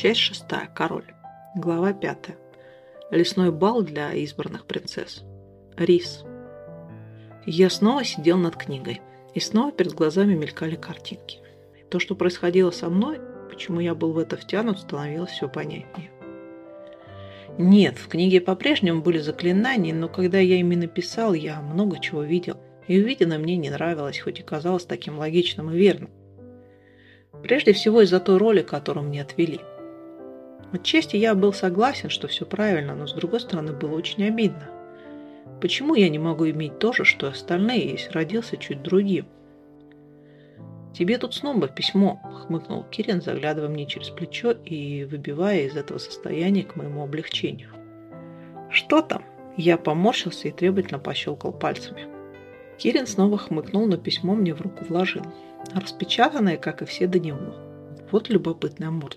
Часть шестая. Король. Глава пятая. Лесной бал для избранных принцесс. Рис. Я снова сидел над книгой, и снова перед глазами мелькали картинки. То, что происходило со мной, почему я был в это втянут, становилось все понятнее. Нет, в книге по-прежнему были заклинания, но когда я ими написал, я много чего видел. И увиденное мне не нравилось, хоть и казалось таким логичным и верным. Прежде всего из-за той роли, которую мне отвели – Отчасти я был согласен, что все правильно, но с другой стороны было очень обидно. Почему я не могу иметь то же, что остальные, если родился чуть другим? «Тебе тут снова письмо», — хмыкнул Кирин, заглядывая мне через плечо и выбивая из этого состояния к моему облегчению. «Что там?» Я поморщился и требовательно пощелкал пальцами. Кирин снова хмыкнул, но письмо мне в руку вложил. Распечатанное, как и все до него. Вот любопытная морда.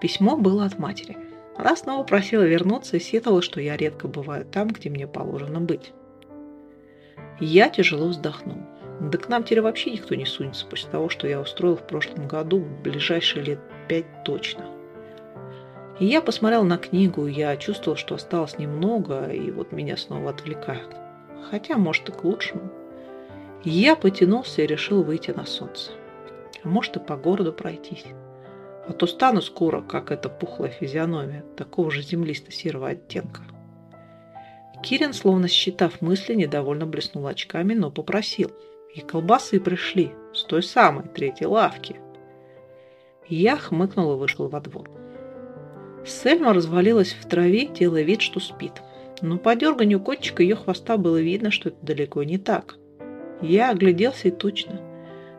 Письмо было от матери. Она снова просила вернуться и сетовала, что я редко бываю там, где мне положено быть. Я тяжело вздохнул. Да к нам теперь вообще никто не сунется после того, что я устроил в прошлом году, в ближайшие лет пять точно. И я посмотрел на книгу, я чувствовал, что осталось немного, и вот меня снова отвлекают. Хотя, может, и к лучшему. Я потянулся и решил выйти на солнце. А может, и по городу пройтись. А то стану скоро, как эта пухлая физиономия, такого же землисто-серого оттенка. Кирин, словно считав мысли, недовольно блеснул очками, но попросил. И колбасы пришли, с той самой третьей лавки. Я хмыкнул и вышел во двор. Сельма развалилась в траве, делая вид, что спит. Но по дерганию котчика ее хвоста было видно, что это далеко не так. Я огляделся и точно.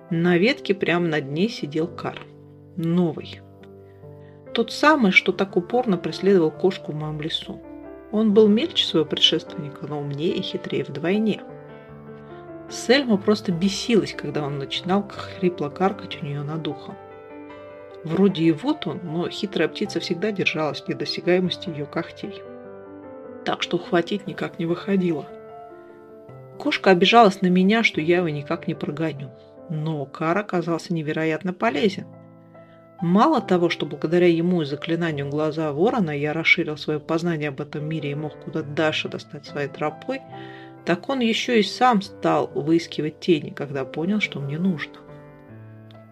На ветке прямо над ней сидел кар новый. Тот самый, что так упорно преследовал кошку в моем лесу. Он был мельче своего предшественника, но умнее и хитрее вдвойне. Сельма просто бесилась, когда он начинал хрипло каркать у нее над ухом. Вроде и вот он, но хитрая птица всегда держалась в недосягаемости ее когтей. Так что ухватить никак не выходило. Кошка обижалась на меня, что я его никак не прогоню. Но Кар оказался невероятно полезен – Мало того, что благодаря ему и заклинанию глаза ворона я расширил свое познание об этом мире и мог куда дальше достать своей тропой, так он еще и сам стал выискивать тени, когда понял, что мне нужно.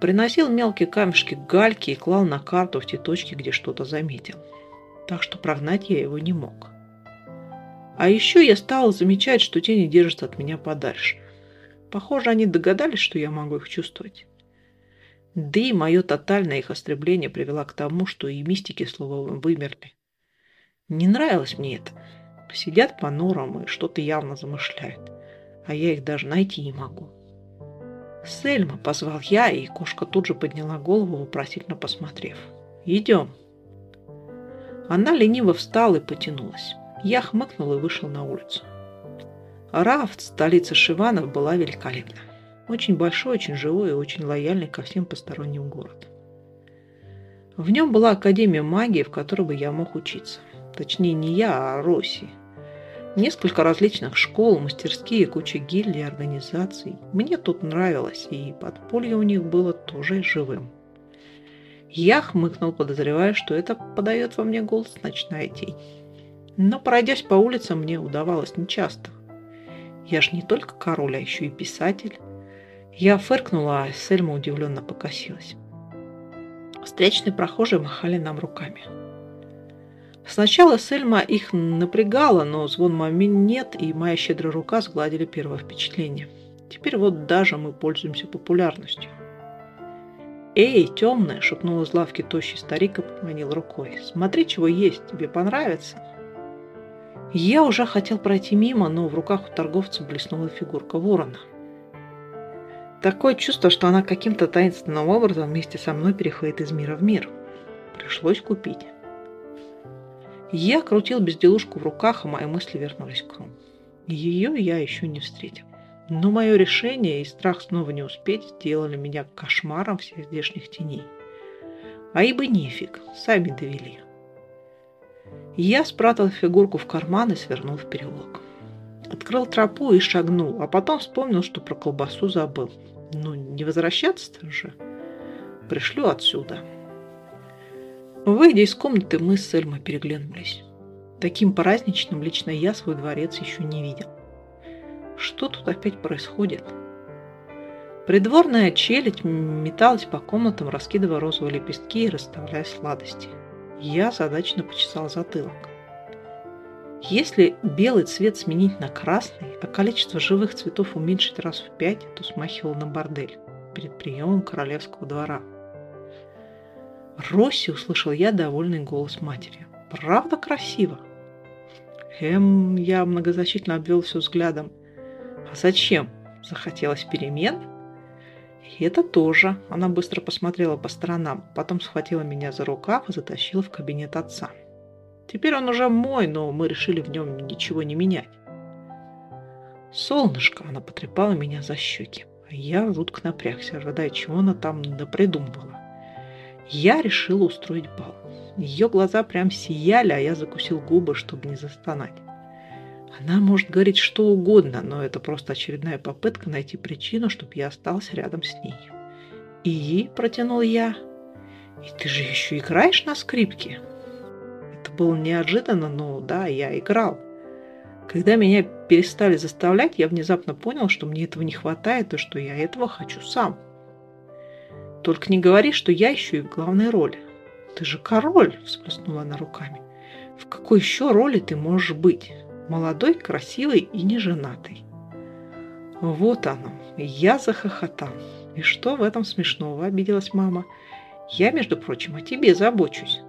Приносил мелкие камешки гальки и клал на карту в те точки, где что-то заметил. Так что прогнать я его не мог. А еще я стал замечать, что тени держатся от меня подальше. Похоже, они догадались, что я могу их чувствовать. Да и мое тотальное их остребление привело к тому, что и мистики словом вымерли. Не нравилось мне это. Сидят по норам и что-то явно замышляют, а я их даже найти не могу. «Сельма!» – позвал я, и кошка тут же подняла голову, вопросительно посмотрев. «Идем!» Она лениво встала и потянулась. Я хмыкнул и вышел на улицу. Рафт, столица Шиванов, была великолепна. Очень большой, очень живой и очень лояльный ко всем посторонним город. В нем была Академия магии, в которой бы я мог учиться. Точнее, не я, а Росси. Несколько различных школ, мастерские, куча гильдий, организаций. Мне тут нравилось, и подполье у них было тоже живым. Я хмыкнул, подозревая, что это подает во мне голос ночная тень. Но, пройдясь по улицам, мне удавалось нечасто. Я же не только король, а еще и писатель. Я фыркнула, а Сельма удивленно покосилась. Встречные прохожие махали нам руками. Сначала Сельма их напрягала, но звон нет, и моя щедрая рука сгладили первое впечатление. Теперь вот даже мы пользуемся популярностью. «Эй, темная!» – шепнул из лавки тощий старик и поманил рукой. «Смотри, чего есть, тебе понравится!» Я уже хотел пройти мимо, но в руках у торговца блеснула фигурка ворона – Такое чувство, что она каким-то таинственным образом вместе со мной переходит из мира в мир. Пришлось купить. Я крутил безделушку в руках, а мои мысли вернулись к Рум. Ее я еще не встретил. Но мое решение и страх снова не успеть сделали меня кошмаром всех здешних теней. А ибо нефиг, сами довели. Я спрятал фигурку в карман и свернул в переулок. Открыл тропу и шагнул, а потом вспомнил, что про колбасу забыл. Ну, не возвращаться же. Пришлю отсюда. Выйдя из комнаты, мы с Эльмой переглянулись. Таким праздничным лично я свой дворец еще не видел. Что тут опять происходит? Придворная челядь металась по комнатам, раскидывая розовые лепестки и расставляя сладости. Я задачно почесал затылок. Если белый цвет сменить на красный, а количество живых цветов уменьшить раз в пять, то смахивал на бордель перед приемом королевского двора. «Росси!» – услышал я довольный голос матери. «Правда красиво?» Эм, я многозначительно обвел все взглядом. «А зачем? Захотелось перемен?» И это тоже. Она быстро посмотрела по сторонам, потом схватила меня за рукав и затащила в кабинет отца. Теперь он уже мой, но мы решили в нем ничего не менять. «Солнышко!» – она потрепала меня за щеки. А я жутко напрягся, ожидая, чего она там допридумывала. Я решила устроить бал. Ее глаза прям сияли, а я закусил губы, чтобы не застонать. Она может говорить что угодно, но это просто очередная попытка найти причину, чтобы я остался рядом с ней. И, протянул я, и ты же еще играешь на скрипке? Было неожиданно, но да, я играл. Когда меня перестали заставлять, я внезапно понял, что мне этого не хватает и что я этого хочу сам. Только не говори, что я еще и в главной роли. Ты же король, всплеснула она руками. В какой еще роли ты можешь быть? Молодой, красивый и неженатый. Вот оно. Я захохотал. И что в этом смешного, обиделась мама. Я, между прочим, о тебе забочусь.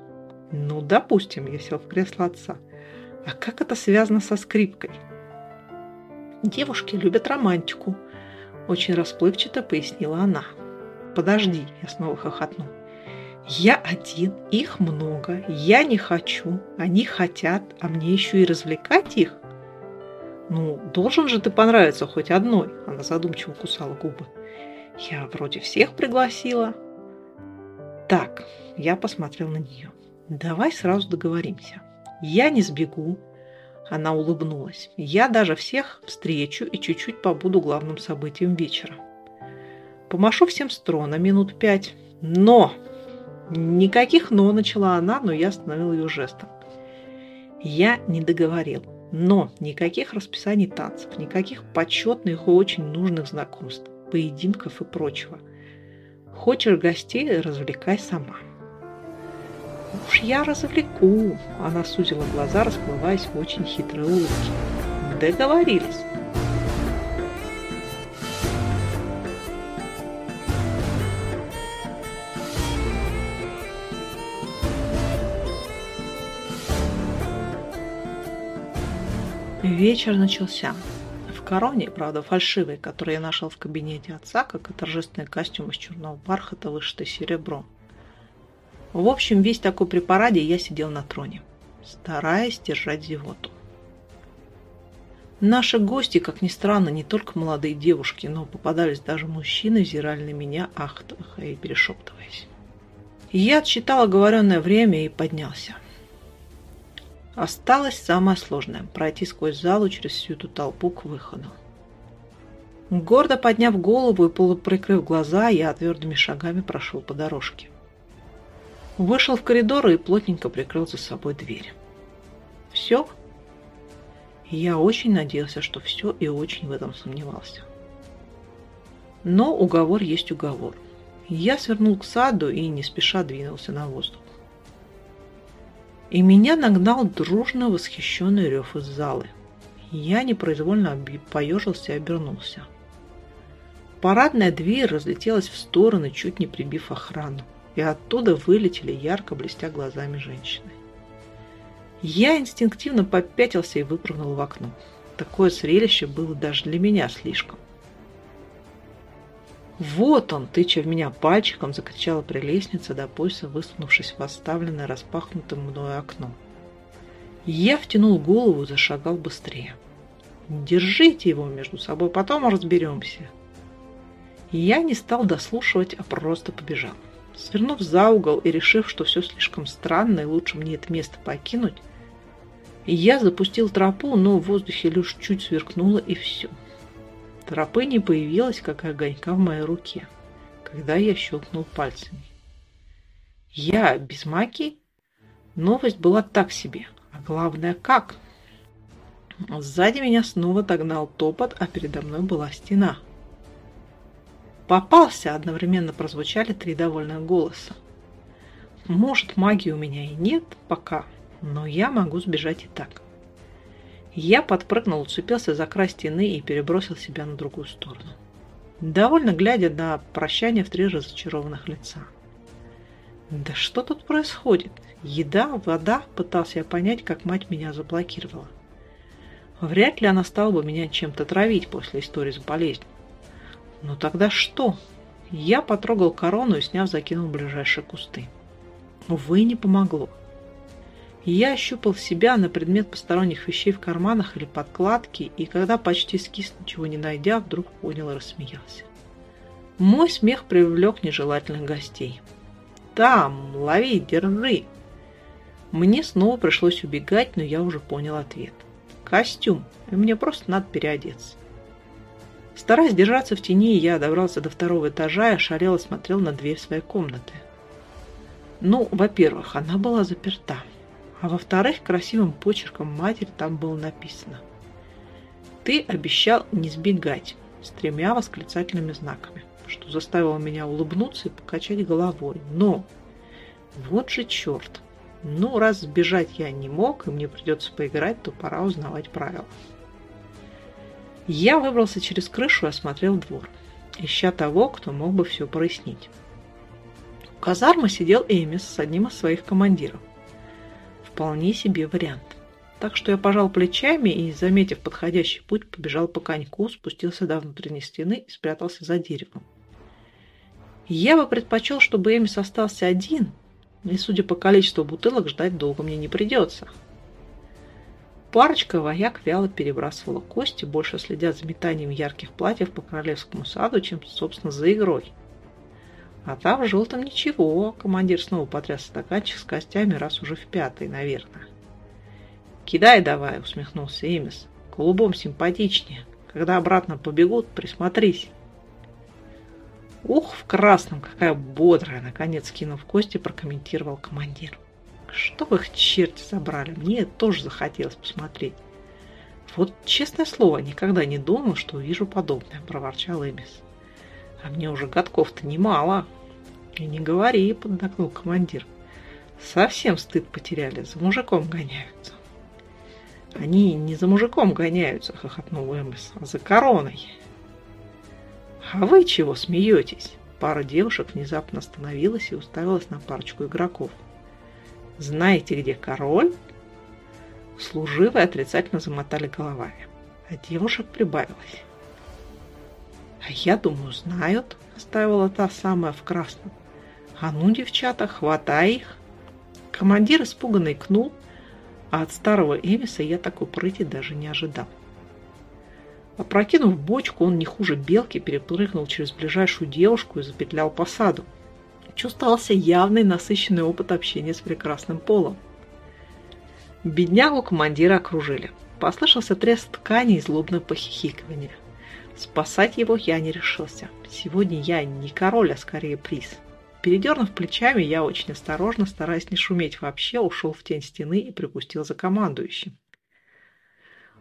Ну, допустим, я сел в кресло отца. А как это связано со скрипкой? Девушки любят романтику, очень расплывчато пояснила она. Подожди, я снова хохотнул. Я один, их много, я не хочу, они хотят, а мне еще и развлекать их? Ну, должен же ты понравиться хоть одной, она задумчиво кусала губы. Я вроде всех пригласила. Так, я посмотрел на нее. Давай сразу договоримся. Я не сбегу. Она улыбнулась. Я даже всех встречу и чуть-чуть побуду главным событием вечера. Помашу всем стро на минут пять. Но Никаких «но» начала она, но я остановил ее жестом. Я не договорил. Но никаких расписаний танцев, никаких почетных и очень нужных знакомств, поединков и прочего. Хочешь гостей, развлекай сама. Уж я развлеку. Она сузила глаза, расплываясь в очень хитрой улыбке. Договорились. Вечер начался. В короне, правда, фальшивой, которую я нашел в кабинете отца, как и торжественный костюм из черного бархата, вышитый серебром. В общем, весь такой при параде я сидел на троне, стараясь держать зевоту. Наши гости, как ни странно, не только молодые девушки, но попадались даже мужчины, взирали на меня, ахтывая и перешептываясь. Я отсчитал оговоренное время и поднялся. Осталось самое сложное – пройти сквозь залу через всю эту толпу к выходу. Гордо подняв голову и полуприкрыв глаза, я твердыми шагами прошел по дорожке. Вышел в коридор и плотненько прикрыл за собой дверь. Все? Я очень надеялся, что все и очень в этом сомневался. Но уговор есть уговор. Я свернул к саду и не спеша двинулся на воздух и меня нагнал дружно восхищенный рев из залы. Я непроизвольно поежился и обернулся. Парадная дверь разлетелась в стороны, чуть не прибив охрану, и оттуда вылетели ярко блестя глазами женщины. Я инстинктивно попятился и выпрыгнул в окно. Такое зрелище было даже для меня слишком. «Вот он!» – тыча в меня пальчиком, закричала прелестница до пояса, высунувшись в оставленное распахнутым мною окно. Я втянул голову и зашагал быстрее. «Держите его между собой, потом разберемся». Я не стал дослушивать, а просто побежал. Свернув за угол и решив, что все слишком странно и лучше мне это место покинуть, я запустил тропу, но в воздухе лишь чуть сверкнуло и все – Тропы не появилась, как огонька в моей руке, когда я щелкнул пальцами. Я без маки? Новость была так себе, а главное как. Сзади меня снова догнал топот, а передо мной была стена. «Попался!» – одновременно прозвучали три довольных голоса. «Может, магии у меня и нет пока, но я могу сбежать и так». Я подпрыгнул, уцепился за край стены и перебросил себя на другую сторону. Довольно глядя на прощание в три разочарованных лица. Да что тут происходит? Еда, вода, пытался я понять, как мать меня заблокировала. Вряд ли она стала бы меня чем-то травить после истории с болезнью. Но тогда что? Я потрогал корону и, сняв, закинул ближайшие кусты. Увы, не помогло. Я ощупал себя на предмет посторонних вещей в карманах или подкладке, и когда почти скис, ничего не найдя, вдруг понял и рассмеялся. Мой смех привлек нежелательных гостей. «Там! Лови! Держи!» Мне снова пришлось убегать, но я уже понял ответ. «Костюм, и мне просто надо переодеться». Стараясь держаться в тени, я добрался до второго этажа и ошалело смотрел на дверь своей комнаты. Ну, во-первых, она была заперта. А во-вторых, красивым почерком матери там было написано «Ты обещал не сбегать» с тремя восклицательными знаками, что заставило меня улыбнуться и покачать головой. Но вот же черт! Ну, раз сбежать я не мог, и мне придется поиграть, то пора узнавать правила. Я выбрался через крышу и осмотрел двор, ища того, кто мог бы все прояснить. У казармы сидел Эмис с одним из своих командиров – вполне себе вариант. Так что я пожал плечами и, заметив подходящий путь, побежал по коньку, спустился до внутренней стены и спрятался за деревом. Я бы предпочел, чтобы Эмис остался один, и, судя по количеству бутылок, ждать долго мне не придется. Парочка вояк вяло перебрасывала кости, больше следя за метанием ярких платьев по королевскому саду, чем, собственно, за игрой. А там в желтом ничего. Командир снова потряс стаканчик с костями, раз уже в пятый, наверное. «Кидай давай», — усмехнулся Эмис. «Голубом симпатичнее. Когда обратно побегут, присмотрись». «Ух, в красном, какая бодрая!» Наконец, кинув кости, прокомментировал командир. «Что вы их черти забрали? Мне тоже захотелось посмотреть». «Вот, честное слово, никогда не думал, что увижу подобное», – проворчал Эмис. А мне уже годков-то немало. И не говори, поддакнул командир. Совсем стыд потеряли, за мужиком гоняются. Они не за мужиком гоняются, хохотнул Эмбис, а за короной. А вы чего смеетесь? Пара девушек внезапно остановилась и уставилась на парочку игроков. Знаете, где король? Служивые отрицательно замотали головами, а девушек прибавилось. «А я думаю, знают», — оставила та самая в красном. «А ну, девчата, хватай их!» Командир испуганно икнул, а от старого Эмиса я такой прыти даже не ожидал. Опрокинув бочку, он не хуже белки перепрыгнул через ближайшую девушку и запетлял по саду. Чувствовался явный насыщенный опыт общения с прекрасным полом. Беднягу командира окружили. Послышался треск ткани и злобное похихикивание. Спасать его я не решился. Сегодня я не король, а скорее приз. Передернув плечами, я очень осторожно, стараясь не шуметь вообще, ушел в тень стены и припустил за командующим.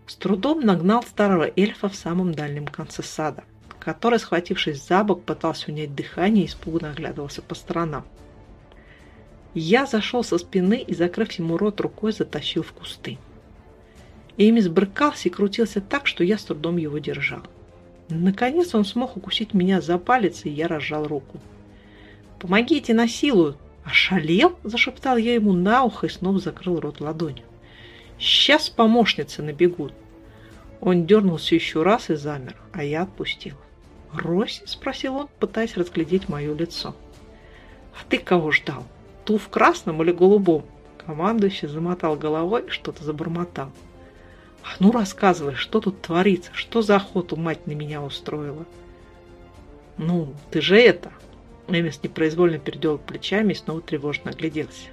С трудом нагнал старого эльфа в самом дальнем конце сада, который, схватившись за бок, пытался унять дыхание и испуганно оглядывался по сторонам. Я зашел со спины и, закрыв ему рот рукой, затащил в кусты. Эмис брыкался и крутился так, что я с трудом его держал. Наконец он смог укусить меня за палец, и я разжал руку. «Помогите, насилую!» «Ошалел?» – зашептал я ему на ухо и снова закрыл рот ладонью. «Сейчас помощницы набегут!» Он дернулся еще раз и замер, а я отпустил. «Рось?» – спросил он, пытаясь разглядеть мое лицо. «А ты кого ждал? Ту в красном или голубом?» Командующий замотал головой, что-то забормотал. Ну, рассказывай, что тут творится, что за охоту мать на меня устроила? Ну, ты же это... Эмис непроизвольно передел плечами и снова тревожно огляделся.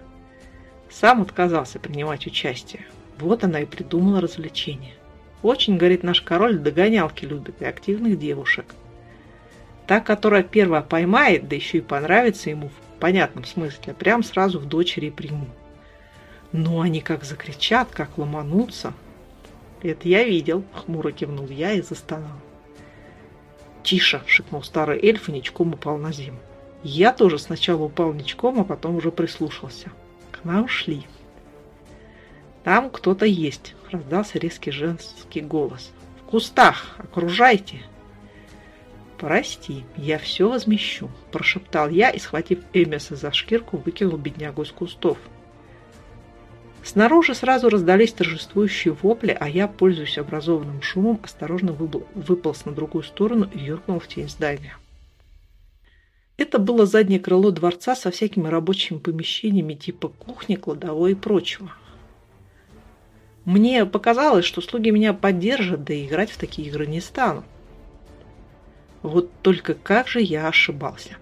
Сам отказался принимать участие. Вот она и придумала развлечение. Очень, говорит наш король, догонялки любит и активных девушек. Та, которая первая поймает, да еще и понравится ему в понятном смысле, прям сразу в дочери приму. Ну, они как закричат, как ломанутся. Это я видел, хмуро кивнул я и застонал. «Тише!» – шепнул старый эльф и ничком упал на землю. Я тоже сначала упал ничком, а потом уже прислушался. К нам шли. «Там кто-то есть!» – раздался резкий женский голос. «В кустах! Окружайте!» «Прости, я все возмещу», – прошептал я и, схватив Эмиса за шкирку, выкинул беднягу из кустов. Снаружи сразу раздались торжествующие вопли, а я, пользуясь образованным шумом, осторожно выполз на другую сторону и юркнул в тень здания. Это было заднее крыло дворца со всякими рабочими помещениями типа кухни, кладовой и прочего. Мне показалось, что слуги меня поддержат, да и играть в такие игры не стану. Вот только как же я ошибался.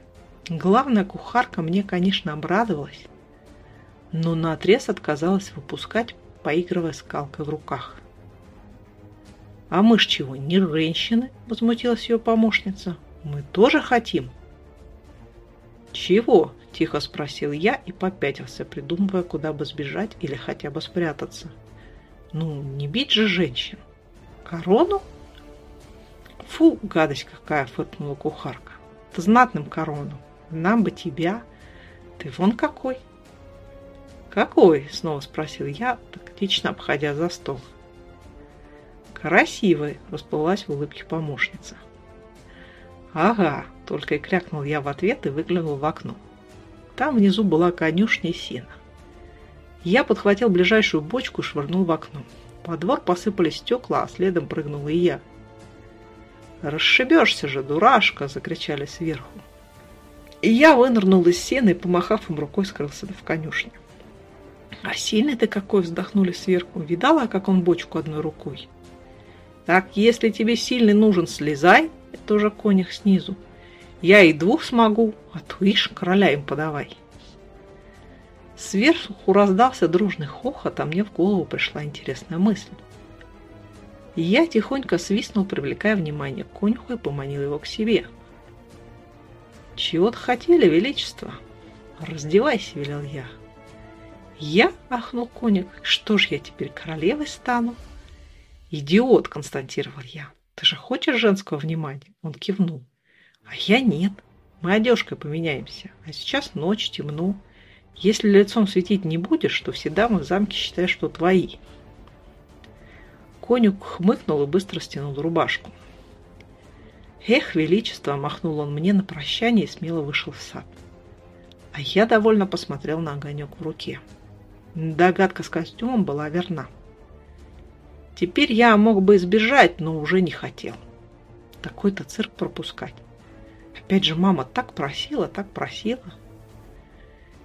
Главная кухарка мне, конечно, обрадовалась, но наотрез отказалась выпускать, поигрывая скалкой в руках. «А мы ж чего, не женщины?» – возмутилась ее помощница. «Мы тоже хотим». «Чего?» – тихо спросил я и попятился, придумывая, куда бы сбежать или хотя бы спрятаться. «Ну, не бить же женщин. Корону?» «Фу, гадость какая!» – фыркнула кухарка. «Ты знатным корону. Нам бы тебя. Ты вон какой!» «Какой?» – снова спросил я, тактично обходя за стол. «Красивый!» – расплылась в улыбке помощница. «Ага!» – только и крякнул я в ответ и выглянул в окно. Там внизу была конюшня сена. Я подхватил ближайшую бочку и швырнул в окно. По двор посыпались стекла, а следом прыгнул и я. «Расшибешься же, дурашка!» – закричали сверху. И я вынырнул из сена и, помахав им рукой, скрылся в конюшне. «А сильный ты какой!» – вздохнули сверху. «Видала, как он бочку одной рукой?» «Так, если тебе сильный нужен, слезай!» – это уже конях снизу. «Я и двух смогу, а то, ишь, короля им подавай!» Сверху раздался дружный хохот, а мне в голову пришла интересная мысль. Я тихонько свистнул, привлекая внимание к конюху и поманил его к себе. «Чего-то хотели, Величество?» «Раздевайся», — велел я. «Я?» – ахнул коник. «Что ж я теперь королевой стану?» «Идиот!» – констатировал я. «Ты же хочешь женского внимания?» Он кивнул. «А я нет. Мы одежкой поменяемся. А сейчас ночь, темно. Если лицом светить не будешь, то все дамы в замке считают, что твои». Конюк хмыкнул и быстро стянул рубашку. «Эх, величество!» – махнул он мне на прощание и смело вышел в сад. А я довольно посмотрел на огонек в руке. Догадка с костюмом была верна. Теперь я мог бы избежать, но уже не хотел. Такой-то цирк пропускать. Опять же, мама так просила, так просила.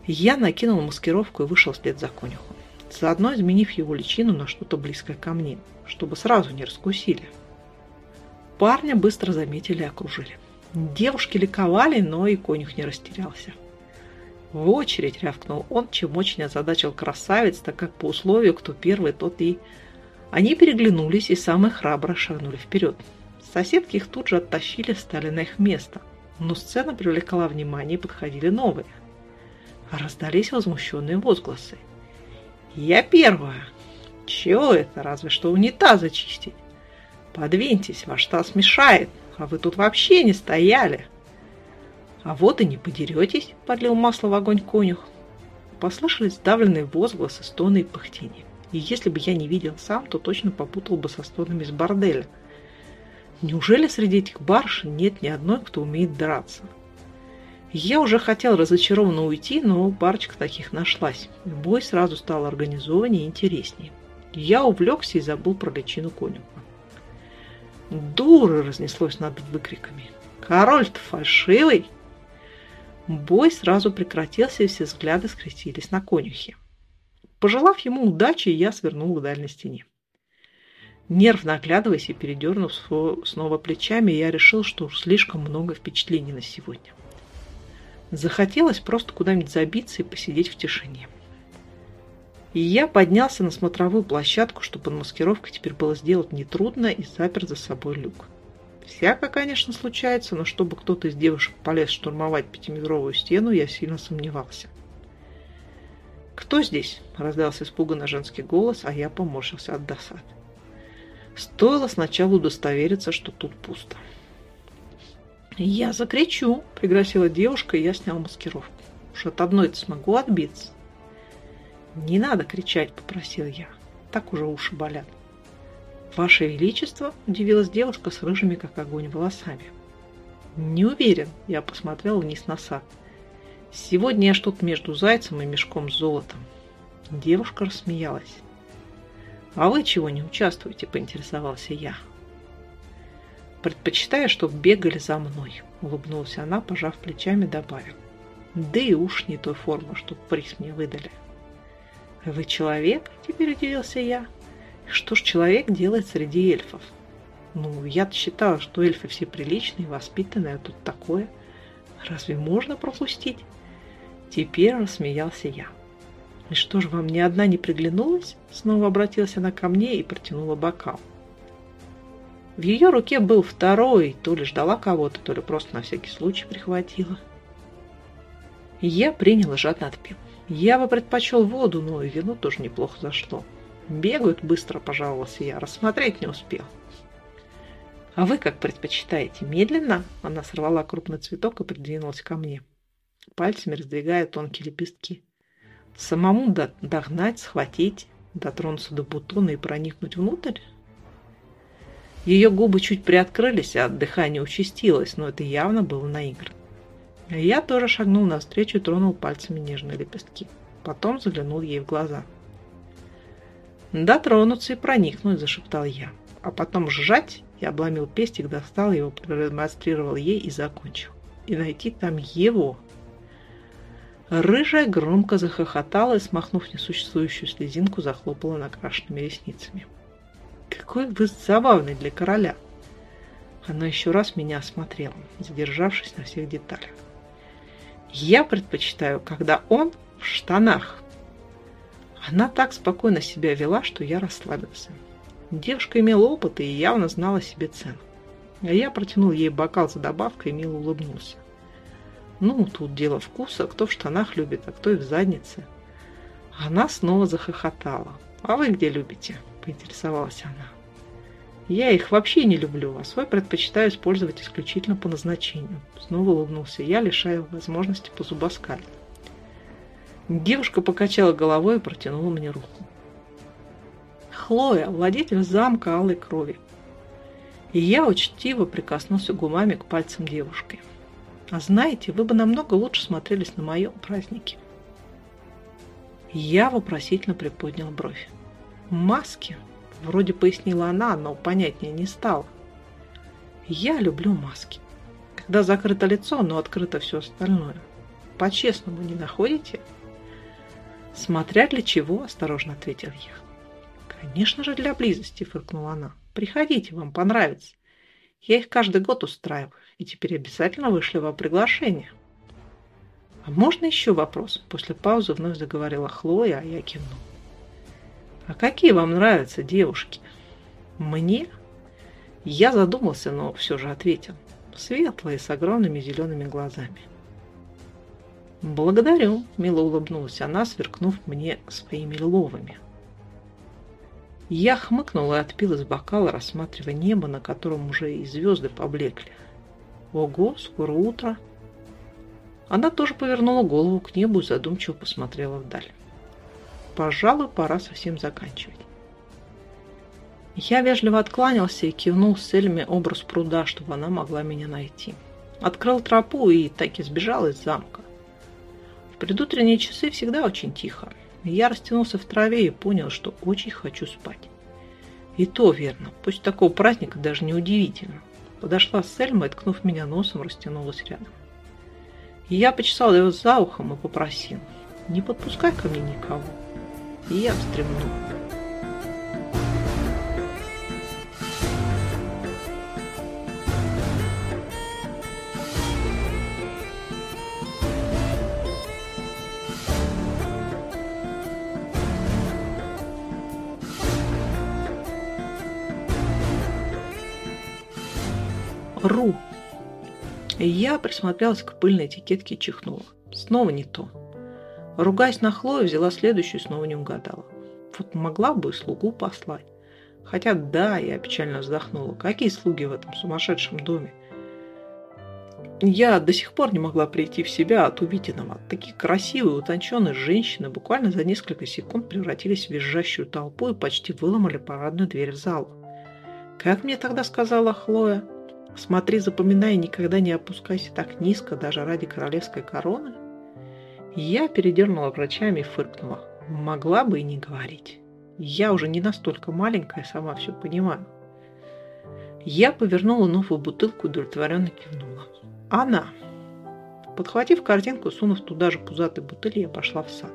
Я накинул маскировку и вышел вслед за конюхом, заодно изменив его личину на что-то близкое ко мне, чтобы сразу не раскусили. Парня быстро заметили и окружили. Девушки ликовали, но и конюх не растерялся. В очередь рявкнул он, чем очень озадачил красавец, так как по условию, кто первый, тот и... Они переглянулись и самые храбро шагнули вперед. Соседки их тут же оттащили, стали на их место. Но сцена привлекла внимание и подходили новые. Раздались возмущенные возгласы. «Я первая!» «Чего это? Разве что унитазы чистить!» «Подвиньтесь, ваш таз мешает, а вы тут вообще не стояли!» «А вот и не подеретесь», — подлил масло в огонь конюх. Послышались сдавленные возгласы, стоны и пыхтения. И если бы я не видел сам, то точно попутал бы со стонами из борделя. Неужели среди этих барышень нет ни одной, кто умеет драться? Я уже хотел разочарованно уйти, но парочка таких нашлась. бой сразу стал организованнее и интереснее. Я увлекся и забыл про личину конюха. «Дуры!» — разнеслось над выкриками. «Король-то фальшивый!» Бой сразу прекратился, и все взгляды скрестились на конюхе. Пожелав ему удачи, я свернул к дальней стене. Нервно оглядываясь и передернув снова плечами, я решил, что уж слишком много впечатлений на сегодня. Захотелось просто куда-нибудь забиться и посидеть в тишине. И я поднялся на смотровую площадку, чтобы под маскировкой теперь было сделать нетрудно и запер за собой люк. Всяко, конечно, случается, но чтобы кто-то из девушек полез штурмовать пятиметровую стену, я сильно сомневался. «Кто здесь?» – раздался испуганно женский голос, а я поморщился от досады. Стоило сначала удостовериться, что тут пусто. «Я закричу!» – пригрозила девушка, и я снял маскировку. «Уж от одной-то смогу отбиться». «Не надо кричать!» – попросил я. «Так уже уши болят». «Ваше Величество!» – удивилась девушка с рыжими, как огонь, волосами. «Не уверен», – я посмотрел вниз на сад. «Сегодня я что-то между зайцем и мешком с золотом». Девушка рассмеялась. «А вы чего не участвуете?» – поинтересовался я. «Предпочитаю, чтобы бегали за мной», – улыбнулась она, пожав плечами, добавил. «Да и уж не той формы, чтоб приз мне выдали». «Вы человек?» – теперь удивился я. «Что ж человек делает среди эльфов?» Ну, я-то считала, что эльфы все приличные, воспитанные, а тут такое. Разве можно пропустить? Теперь рассмеялся я. И что же, вам ни одна не приглянулась? Снова обратилась она ко мне и протянула бокал. В ее руке был второй, то ли ждала кого-то, то ли просто на всякий случай прихватила. Я принял и жадно отпил. Я бы предпочел воду, но и вино тоже неплохо зашло. Бегают быстро, пожаловался я, рассмотреть не успел. «А вы как предпочитаете? Медленно?» Она сорвала крупный цветок и придвинулась ко мне, пальцами раздвигая тонкие лепестки. «Самому догнать, схватить, дотронуться до бутона и проникнуть внутрь?» Ее губы чуть приоткрылись, а дыхание участилось, но это явно было наиграно. Я тоже шагнул навстречу и тронул пальцами нежные лепестки. Потом заглянул ей в глаза. «Дотронуться и проникнуть», – зашептал я. «А потом сжать я обломил пестик, достал его, продемонстрировал ей и закончил. И найти там его. Рыжая громко захохотала и, смахнув несуществующую слезинку, захлопала накрашенными ресницами. «Какой вы забавный для короля!» Она еще раз меня осмотрела, задержавшись на всех деталях. «Я предпочитаю, когда он в штанах!» Она так спокойно себя вела, что я расслабился. Девушка имела опыт и явно знала себе цену. А я протянул ей бокал за добавкой и мило улыбнулся. Ну, тут дело вкуса, кто в штанах любит, а кто и в заднице. Она снова захохотала. «А вы где любите?» – поинтересовалась она. «Я их вообще не люблю, а свой предпочитаю использовать исключительно по назначению». Снова улыбнулся я, лишая возможности позубоскалить. Девушка покачала головой и протянула мне руку. Хлоя, владетель замка алой крови. И я учтиво прикоснулся губами к пальцам девушки. А знаете, вы бы намного лучше смотрелись на моем празднике. Я вопросительно приподнял бровь. Маски? Вроде пояснила она, но понятнее не стало. Я люблю маски. Когда закрыто лицо, но открыто все остальное. По-честному не находите? Смотря для чего, осторожно ответил я. «Конечно же для близости», – фыркнула она. «Приходите, вам понравится. Я их каждый год устраиваю, и теперь обязательно вышли вам приглашение». «А можно еще вопрос?» После паузы вновь заговорила Хлоя, а я кивнул. «А какие вам нравятся девушки?» «Мне?» Я задумался, но все же ответил. Светлые, с огромными зелеными глазами. «Благодарю», – мило улыбнулась она, сверкнув мне своими лиловыми. Я хмыкнул и отпил из бокала, рассматривая небо, на котором уже и звезды поблекли. Ого, скоро утро. Она тоже повернула голову к небу и задумчиво посмотрела вдаль. Пожалуй, пора совсем заканчивать. Я вежливо откланялся и кивнул Сельме образ пруда, чтобы она могла меня найти. Открыл тропу и так и сбежал из замка. В предутренние часы всегда очень тихо. Я растянулся в траве и понял, что очень хочу спать. И то верно, пусть такого праздника даже не удивительно. Подошла Сельма и, ткнув меня носом, растянулась рядом. Я почесал ее за ухом и попросил, не подпускай ко мне никого. И я встремнул. Ру. Я присмотрелась к пыльной этикетке и чихнула. Снова не то. Ругаясь на Хлою, взяла следующую снова не угадала. Вот могла бы слугу послать. Хотя да, я печально вздохнула. Какие слуги в этом сумасшедшем доме? Я до сих пор не могла прийти в себя от увиденного. Такие красивые, утонченные женщины буквально за несколько секунд превратились в визжащую толпу и почти выломали парадную дверь в зал. Как мне тогда сказала Хлоя? Смотри, запоминай, никогда не опускайся так низко, даже ради королевской короны. Я передернула врачами и фыркнула. Могла бы и не говорить. Я уже не настолько маленькая, сама все понимаю. Я повернула новую бутылку и удовлетворенно кивнула. Она. Подхватив картинку, сунув туда же пузатый бутыль, я пошла в сад.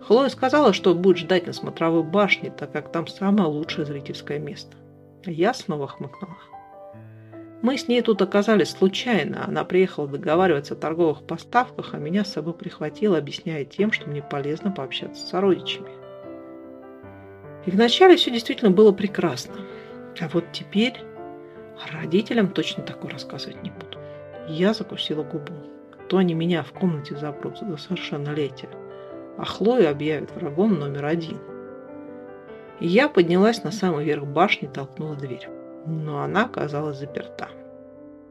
Хлоя сказала, что будет ждать на смотровой башне, так как там самое лучшее зрительское место. Я снова хмыкнула. Мы с ней тут оказались случайно. Она приехала договариваться о торговых поставках, а меня с собой прихватила, объясняя тем, что мне полезно пообщаться с сородичами. И вначале все действительно было прекрасно. А вот теперь родителям точно такое рассказывать не буду. Я закусила губу. То они меня в комнате запрут за совершеннолетие, а Хлою объявят врагом номер один. И я поднялась на самый верх башни и толкнула дверь. Но она оказалась заперта.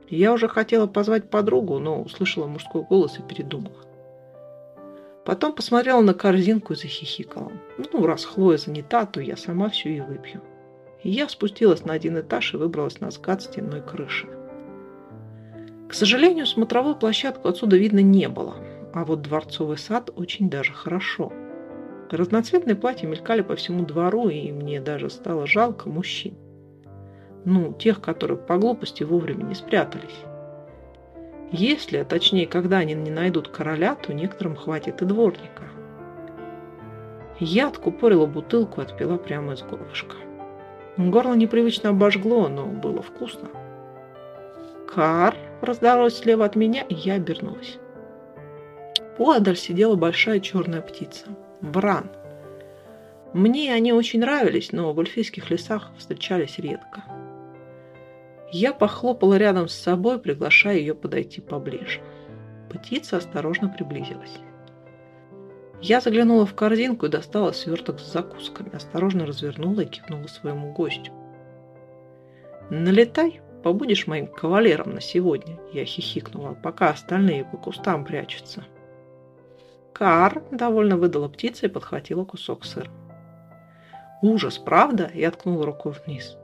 Я уже хотела позвать подругу, но услышала мужской голос и передумала. Потом посмотрела на корзинку и захихикала. Ну, раз Хлоя занята, то я сама все и выпью. Я спустилась на один этаж и выбралась на скат стенной крыши. К сожалению, смотровую площадку отсюда видно не было, а вот дворцовый сад очень даже хорошо. Разноцветные платья мелькали по всему двору, и мне даже стало жалко мужчин. Ну, тех, которые по глупости вовремя не спрятались. Если, а точнее, когда они не найдут короля, то некоторым хватит и дворника. Я откупорила бутылку и отпила прямо из горлышка. Горло непривычно обожгло, но было вкусно. «Кар!» – раздалось слева от меня, и я обернулась. Поодаль сидела большая черная птица – вран. Мне они очень нравились, но в эльфийских лесах встречались редко. Я похлопала рядом с собой, приглашая ее подойти поближе. Птица осторожно приблизилась. Я заглянула в корзинку и достала сверток с закусками, осторожно развернула и кивнула своему гостю. «Налетай, побудешь моим кавалером на сегодня», – я хихикнула, пока остальные по кустам прячутся. «Кар!» – довольно выдала птица и подхватила кусок сыра. «Ужас, правда?» – я ткнула рукой вниз.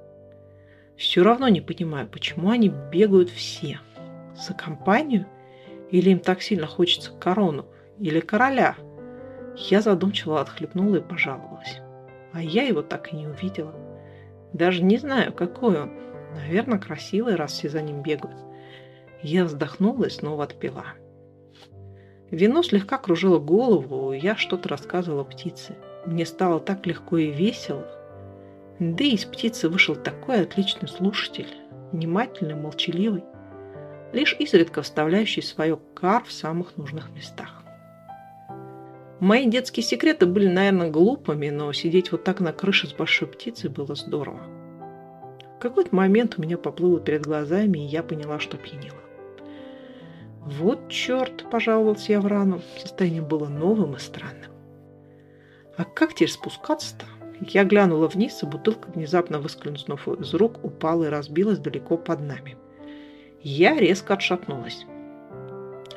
Все равно не понимаю, почему они бегают все. За компанию? Или им так сильно хочется корону? Или короля? Я задумчиво отхлебнула и пожаловалась. А я его так и не увидела. Даже не знаю, какой он. Наверное, красивый, раз все за ним бегают. Я вздохнула и снова отпила. Вино слегка кружило голову, я что-то рассказывала птице. Мне стало так легко и весело, да и из птицы вышел такой отличный слушатель, внимательный, молчаливый, лишь изредка вставляющий свое кар в самых нужных местах. Мои детские секреты были, наверное, глупыми, но сидеть вот так на крыше с большой птицей было здорово. В какой-то момент у меня поплыло перед глазами, и я поняла, что пьянела. «Вот черт!» – пожаловался я в рану. Состояние было новым и странным. «А как теперь спускаться-то?» Я глянула вниз, и бутылка, внезапно выскользнув из рук, упала и разбилась далеко под нами. Я резко отшатнулась.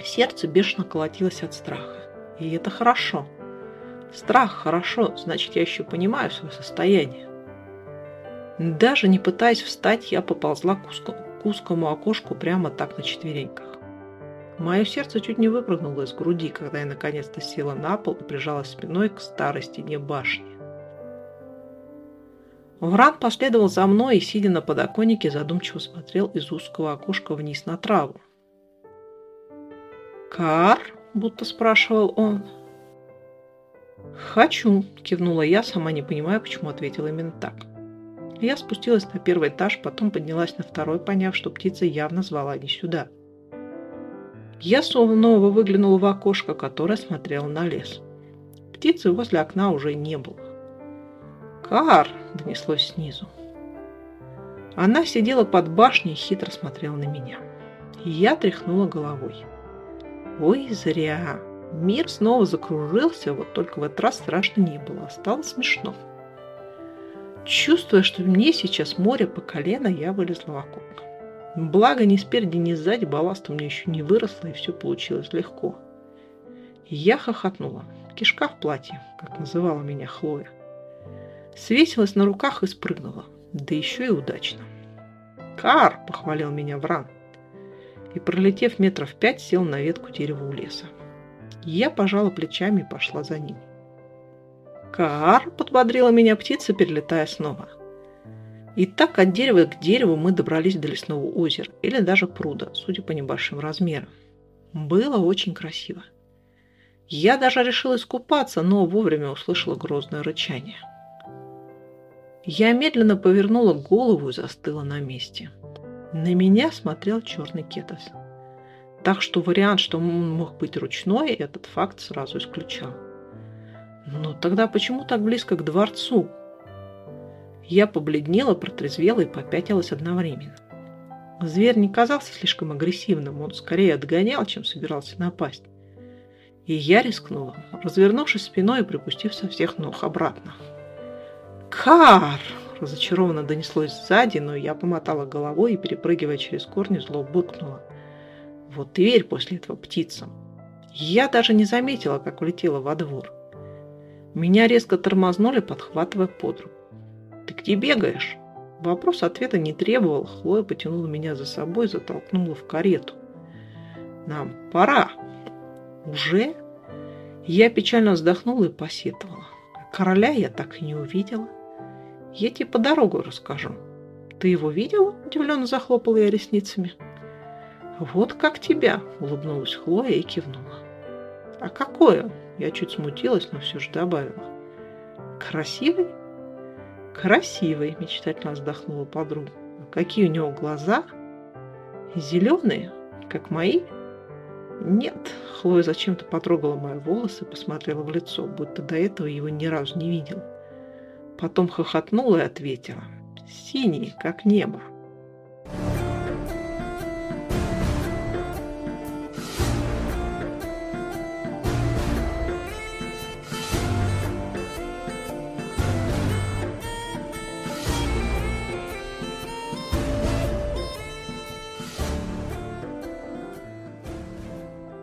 Сердце бешено колотилось от страха. И это хорошо. Страх хорошо, значит, я еще понимаю свое состояние. Даже не пытаясь встать, я поползла к, узко, к узкому окошку прямо так на четвереньках. Мое сердце чуть не выпрыгнуло из груди, когда я наконец-то села на пол и прижалась спиной к старой стене башни. Вран последовал за мной и, сидя на подоконнике, задумчиво смотрел из узкого окошка вниз на траву. «Кар?» – будто спрашивал он. «Хочу», – кивнула я, сама не понимая, почему ответила именно так. Я спустилась на первый этаж, потом поднялась на второй, поняв, что птица явно звала не сюда. Я снова выглянула в окошко, которое смотрело на лес. Птицы возле окна уже не было. «Кар!» – донеслось снизу. Она сидела под башней и хитро смотрела на меня. Я тряхнула головой. «Ой, зря! Мир снова закружился, вот только в этот раз страшно не было, а стало смешно. Чувствуя, что мне сейчас море по колено, я вылезла в окопко. Благо, ни спереди, ни сзади балласт у меня еще не выросло, и все получилось легко. Я хохотнула. Кишка в платье, как называла меня Хлоя. Свесилась на руках и спрыгнула. Да еще и удачно. «Кар!» – похвалил меня Вран. И, пролетев метров пять, сел на ветку дерева у леса. Я пожала плечами и пошла за ним. «Кар!» – подбодрила меня птица, перелетая снова. И так от дерева к дереву мы добрались до лесного озера, или даже пруда, судя по небольшим размерам. Было очень красиво. Я даже решила искупаться, но вовремя услышала грозное рычание. Я медленно повернула голову и застыла на месте. На меня смотрел черный кетос. Так что вариант, что он мог быть ручной, этот факт сразу исключал. Но тогда почему так близко к дворцу? Я побледнела, протрезвела и попятилась одновременно. Зверь не казался слишком агрессивным, он скорее отгонял, чем собирался напасть. И я рискнула, развернувшись спиной и припустив со всех ног обратно. «Кар!» – разочарованно донеслось сзади, но я помотала головой и, перепрыгивая через корни, зло буркнула. «Вот дверь после этого птицам!» Я даже не заметила, как улетела во двор. Меня резко тормознули, подхватывая под руку. «Ты где бегаешь?» Вопрос ответа не требовал. Хлоя потянула меня за собой и затолкнула в карету. «Нам пора!» «Уже?» Я печально вздохнула и посетовала. Короля я так и не увидела. Я тебе по дорогу расскажу. Ты его видел? Удивленно захлопала я ресницами. Вот как тебя, улыбнулась Хлоя и кивнула. А какое? Я чуть смутилась, но все же добавила. Красивый? Красивый, мечтательно вздохнула подруга. А какие у него глаза? Зеленые, как мои? Нет, Хлоя зачем-то потрогала мои волосы посмотрела в лицо, будто до этого его ни разу не видела. Потом хохотнула и ответила. Синий, как небо.